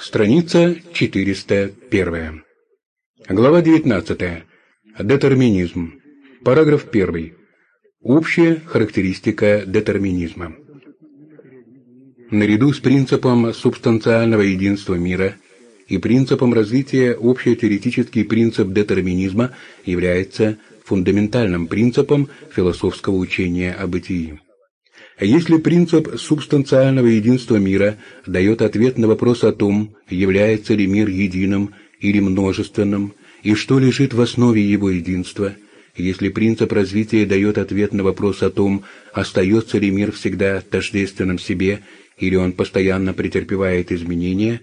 Страница 401. Глава 19. Детерминизм. Параграф 1. Общая характеристика детерминизма. Наряду с принципом субстанциального единства мира и принципом развития общий принцип детерминизма является фундаментальным принципом философского учения о бытии. Если принцип субстанциального единства мира дает ответ на вопрос о том, является ли мир единым или множественным, и что лежит в основе его единства, если принцип развития дает ответ на вопрос о том, остается ли мир всегда тождественным себе, или он постоянно претерпевает изменения,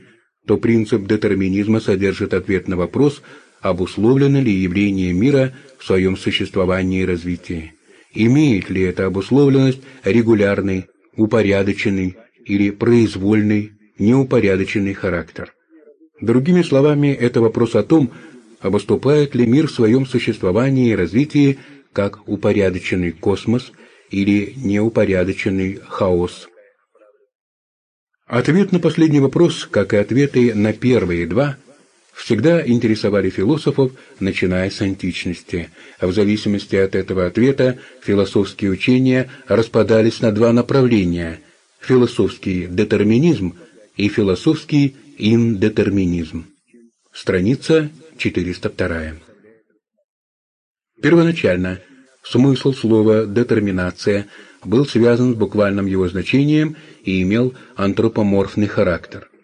то принцип детерминизма содержит ответ на вопрос, обусловлено ли явление мира в своем существовании и развитии имеет ли эта обусловленность регулярный, упорядоченный или произвольный, неупорядоченный характер. Другими словами, это вопрос о том, обоступает ли мир в своем существовании и развитии как упорядоченный космос или неупорядоченный хаос. Ответ на последний вопрос, как и ответы на первые два, всегда интересовали философов, начиная с античности, в зависимости от этого ответа философские учения распадались на два направления – философский детерминизм и философский индетерминизм. Страница 402. Первоначально смысл слова «детерминация» был связан с буквальным его значением и имел антропоморфный характер –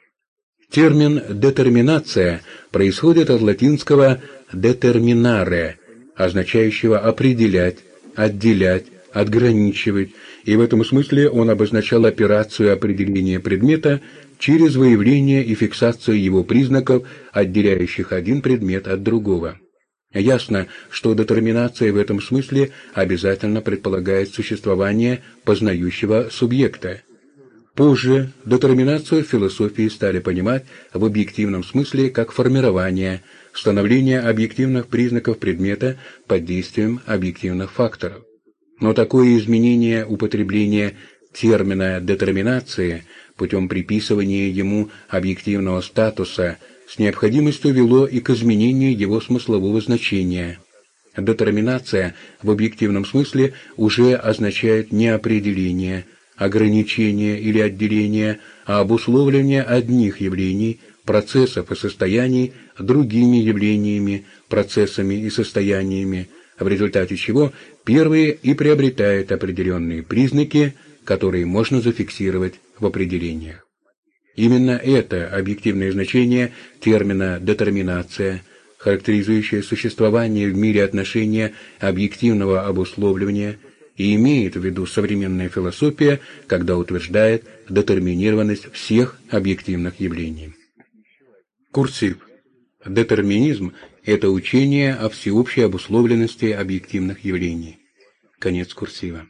Термин «детерминация» происходит от латинского «determinare», означающего «определять», «отделять», «отграничивать», и в этом смысле он обозначал операцию определения предмета через выявление и фиксацию его признаков, отделяющих один предмет от другого. Ясно, что детерминация в этом смысле обязательно предполагает существование познающего субъекта. Позже детерминацию философии стали понимать в объективном смысле как формирование, становление объективных признаков предмета под действием объективных факторов. Но такое изменение употребления термина детерминации путем приписывания ему объективного статуса с необходимостью вело и к изменению его смыслового значения. Детерминация в объективном смысле уже означает не определение – ограничения или отделения, а обусловление одних явлений, процессов и состояний другими явлениями, процессами и состояниями, в результате чего первые и приобретают определенные признаки, которые можно зафиксировать в определениях. Именно это объективное значение термина «детерминация», характеризующее существование в мире отношения объективного обусловливания – и имеет в виду современная философия, когда утверждает детерминированность всех объективных явлений. Курсив. Детерминизм – это учение о всеобщей обусловленности объективных явлений. Конец курсива.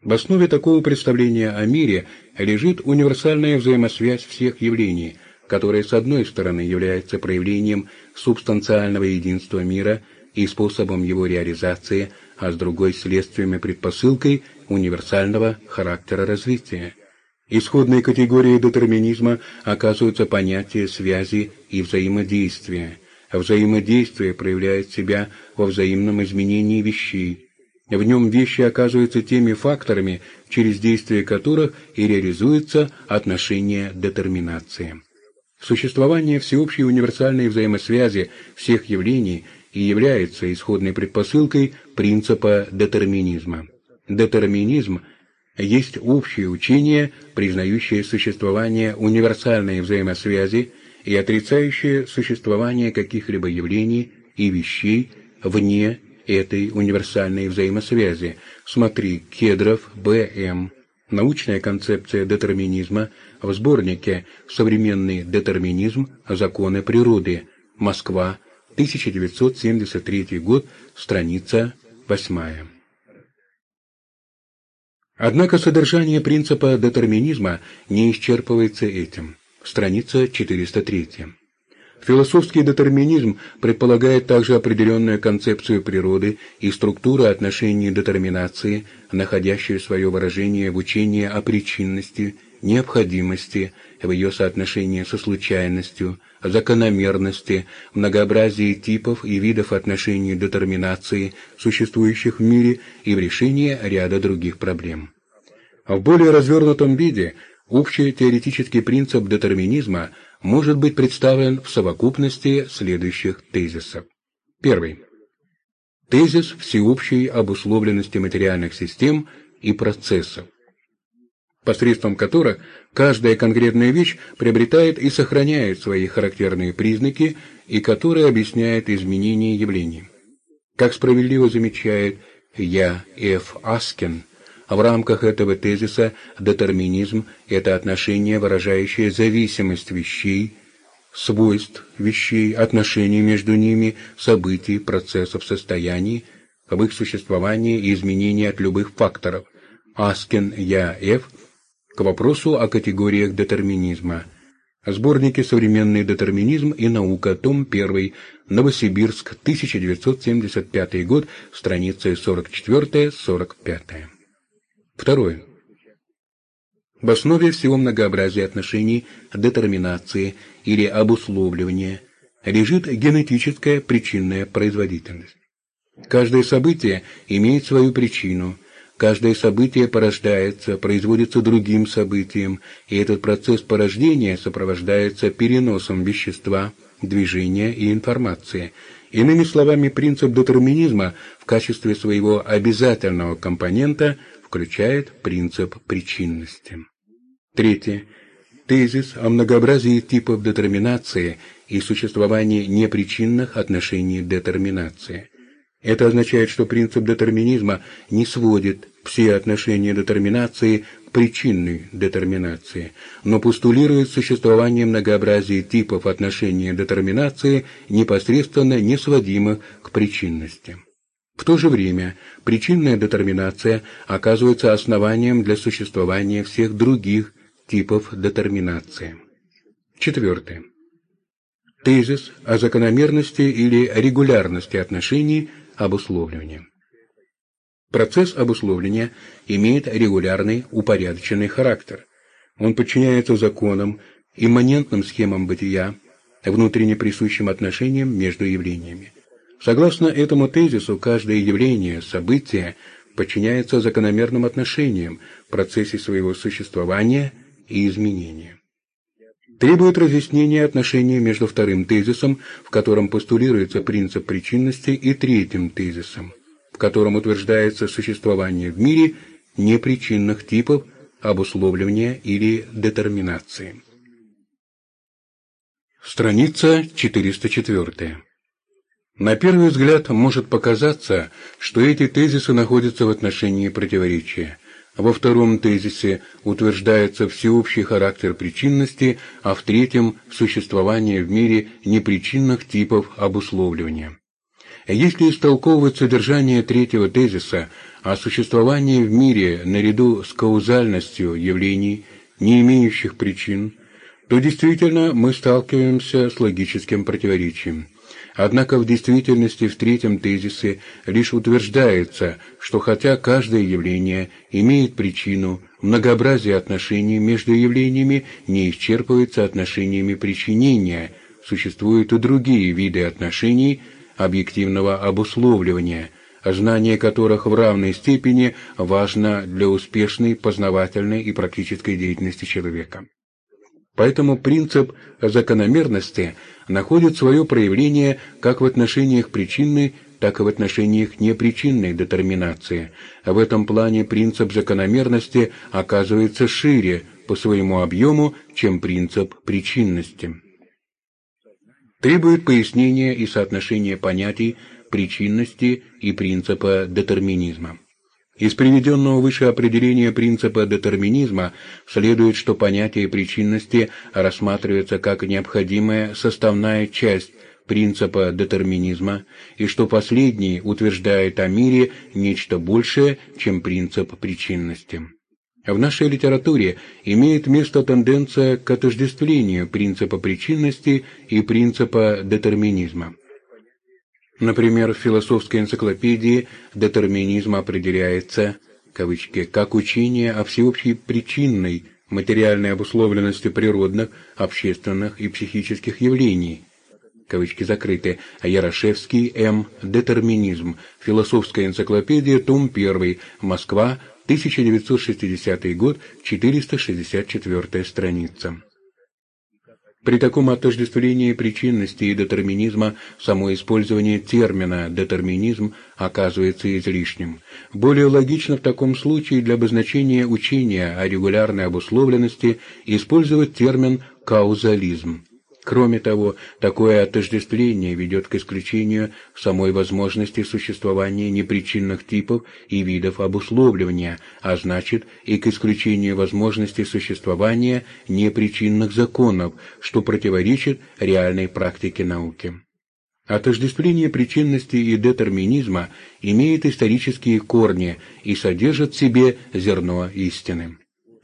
В основе такого представления о мире лежит универсальная взаимосвязь всех явлений, которая с одной стороны является проявлением субстанциального единства мира и способом его реализации – а с другой следствием и предпосылкой универсального характера развития. Исходной категорией детерминизма оказываются понятия связи и взаимодействия. Взаимодействие проявляет себя во взаимном изменении вещей. В нем вещи оказываются теми факторами, через действие которых и реализуется отношение детерминации. Существование всеобщей универсальной взаимосвязи всех явлений – и является исходной предпосылкой принципа детерминизма. Детерминизм есть общее учение, признающее существование универсальной взаимосвязи и отрицающее существование каких-либо явлений и вещей вне этой универсальной взаимосвязи. Смотри Кедров, Б.М. Научная концепция детерминизма в сборнике «Современный детерминизм. Законы природы. Москва. 1973 год, страница 8. Однако содержание принципа детерминизма не исчерпывается этим. Страница 403. Философский детерминизм предполагает также определенную концепцию природы и структуру отношений детерминации, находящую свое выражение в учении о причинности необходимости в ее соотношении со случайностью, закономерности, многообразии типов и видов отношений детерминации, существующих в мире, и в решении ряда других проблем. В более развернутом виде общий теоретический принцип детерминизма может быть представлен в совокупности следующих тезисов. Первый. Тезис всеобщей обусловленности материальных систем и процессов, посредством которых каждая конкретная вещь приобретает и сохраняет свои характерные признаки и который объясняет изменения явлений. Как справедливо замечает Я. Ф. Аскин, в рамках этого тезиса детерминизм – это отношение, выражающее зависимость вещей, свойств вещей, отношений между ними, событий, процессов, состояний, в их существовании и изменений от любых факторов. Аскин Я. Ф к вопросу о категориях детерминизма. Сборники «Современный детерминизм и наука», том 1, Новосибирск, 1975 год, страницы 44-45. Второе. В основе всего многообразия отношений детерминации или обусловливания лежит генетическая причинная производительность. Каждое событие имеет свою причину – Каждое событие порождается, производится другим событием, и этот процесс порождения сопровождается переносом вещества, движения и информации. Иными словами, принцип детерминизма в качестве своего обязательного компонента включает принцип причинности. Третье. Тезис о многообразии типов детерминации и существовании непричинных отношений детерминации – это означает, что принцип детерминизма не сводит все отношения детерминации к причинной детерминации, но постулирует существование многообразия типов отношения детерминации, непосредственно не сводимых к причинности. В то же время причинная детерминация оказывается основанием для существования всех других типов детерминации. Четвертое. Тезис о закономерности или регулярности отношений обусловливания. Процесс обусловления имеет регулярный, упорядоченный характер. Он подчиняется законам, имманентным схемам бытия, внутренне присущим отношениям между явлениями. Согласно этому тезису, каждое явление, событие подчиняется закономерным отношениям в процессе своего существования и изменения требует разъяснения отношения между вторым тезисом, в котором постулируется принцип причинности, и третьим тезисом, в котором утверждается существование в мире непричинных типов обусловливания или детерминации. Страница 404. На первый взгляд может показаться, что эти тезисы находятся в отношении противоречия – во втором тезисе утверждается всеобщий характер причинности, а в третьем – существование в мире непричинных типов обусловливания. Если истолковывать содержание третьего тезиса о существовании в мире наряду с каузальностью явлений, не имеющих причин, то действительно мы сталкиваемся с логическим противоречием – Однако в действительности в третьем тезисе лишь утверждается, что хотя каждое явление имеет причину, многообразие отношений между явлениями не исчерпывается отношениями причинения, существуют и другие виды отношений объективного обусловливания, знание которых в равной степени важно для успешной познавательной и практической деятельности человека. Поэтому принцип закономерности находит свое проявление как в отношениях причинной, так и в отношениях непричинной детерминации. В этом плане принцип закономерности оказывается шире по своему объему, чем принцип причинности. Требует пояснения и соотношения понятий причинности и принципа детерминизма. Из приведенного выше определения принципа детерминизма следует, что понятие причинности рассматривается как необходимая составная часть принципа детерминизма, и что последний утверждает о мире нечто большее, чем принцип причинности. В нашей литературе имеет место тенденция к отождествлению принципа причинности и принципа детерминизма. Например, в философской энциклопедии детерминизм определяется кавычки, как учение о всеобщей причинной материальной обусловленности природных, общественных и психических явлений. Кавычки закрыты. Ярошевский М. Детерминизм. Философская энциклопедия. Том 1. Москва. 1960 год. 464 страница. При таком отождествлении причинности и детерминизма само использование термина «детерминизм» оказывается излишним. Более логично в таком случае для обозначения учения о регулярной обусловленности использовать термин «каузализм». Кроме того, такое отождествление ведет к исключению самой возможности существования непричинных типов и видов обусловливания, а значит и к исключению возможности существования непричинных законов, что противоречит реальной практике науки. Отождествление причинности и детерминизма имеет исторические корни и содержит в себе зерно истины.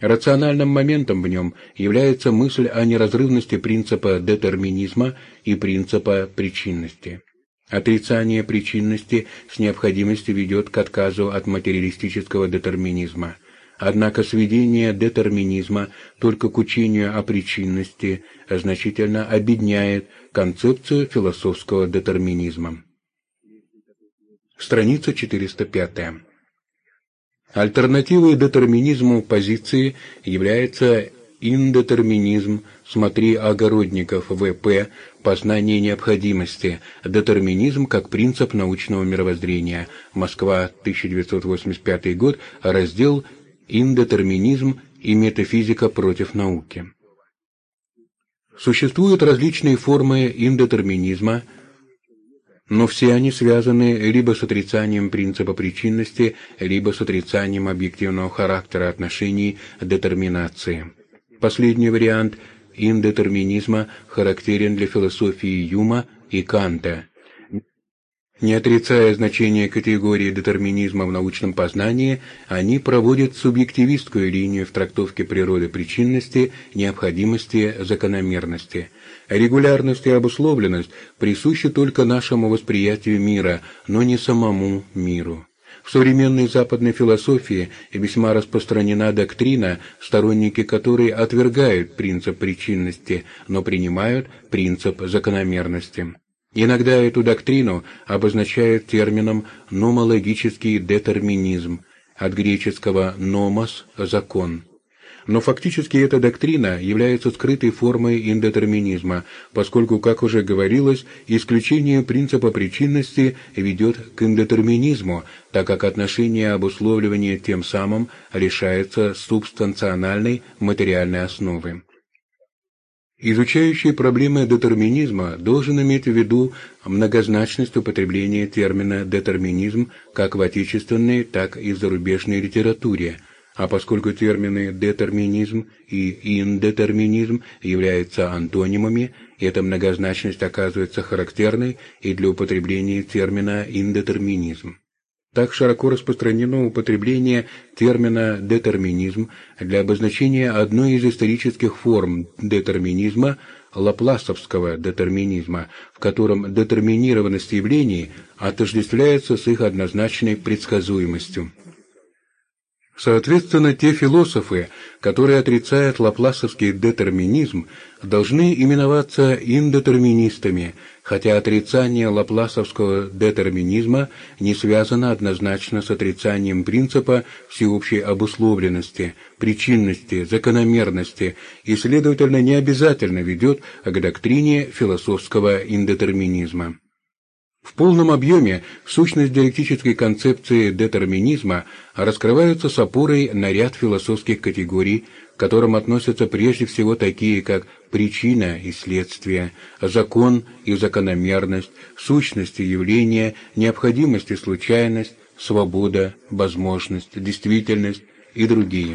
Рациональным моментом в нем является мысль о неразрывности принципа детерминизма и принципа причинности. Отрицание причинности с необходимостью ведет к отказу от материалистического детерминизма. Однако сведение детерминизма только к учению о причинности значительно обедняет концепцию философского детерминизма. Страница 405. Альтернативой детерминизму позиции является индетерминизм, смотри Огородников В.П. «Познание необходимости. Детерминизм как принцип научного мировоззрения. Москва, 1985 год. Раздел «Индетерминизм и метафизика против науки». Существуют различные формы индетерминизма – но все они связаны либо с отрицанием принципа причинности, либо с отрицанием объективного характера отношений детерминации. Последний вариант индетерминизма характерен для философии Юма и Канта. Не отрицая значение категории детерминизма в научном познании, они проводят субъективистскую линию в трактовке природы причинности, необходимости, закономерности – Регулярность и обусловленность присущи только нашему восприятию мира, но не самому миру. В современной западной философии весьма распространена доктрина, сторонники которой отвергают принцип причинности, но принимают принцип закономерности. Иногда эту доктрину обозначают термином «номологический детерминизм», от греческого «номос» – «закон». Но фактически эта доктрина является скрытой формой индетерминизма, поскольку, как уже говорилось, исключение принципа причинности ведет к индетерминизму, так как отношение обусловливания тем самым лишается субстанциональной материальной основы. Изучающий проблемы детерминизма должен иметь в виду многозначность употребления термина «детерминизм» как в отечественной, так и в зарубежной литературе – а поскольку термины «детерминизм» и «индетерминизм» являются антонимами, эта многозначность оказывается характерной и для употребления термина «индетерминизм». Так широко распространено употребление термина «детерминизм» для обозначения одной из исторических форм детерминизма – лапласовского детерминизма, в котором детерминированность явлений отождествляется с их однозначной предсказуемостью. Соответственно, те философы, которые отрицают лапласовский детерминизм, должны именоваться индетерминистами, хотя отрицание лапласовского детерминизма не связано однозначно с отрицанием принципа всеобщей обусловленности, причинности, закономерности и, следовательно, не обязательно ведет к доктрине философского индетерминизма. В полном объеме сущность диалектической концепции детерминизма раскрывается с опорой на ряд философских категорий, к которым относятся прежде всего такие, как причина и следствие, закон и закономерность, сущность и явление, необходимость и случайность, свобода, возможность, действительность и другие.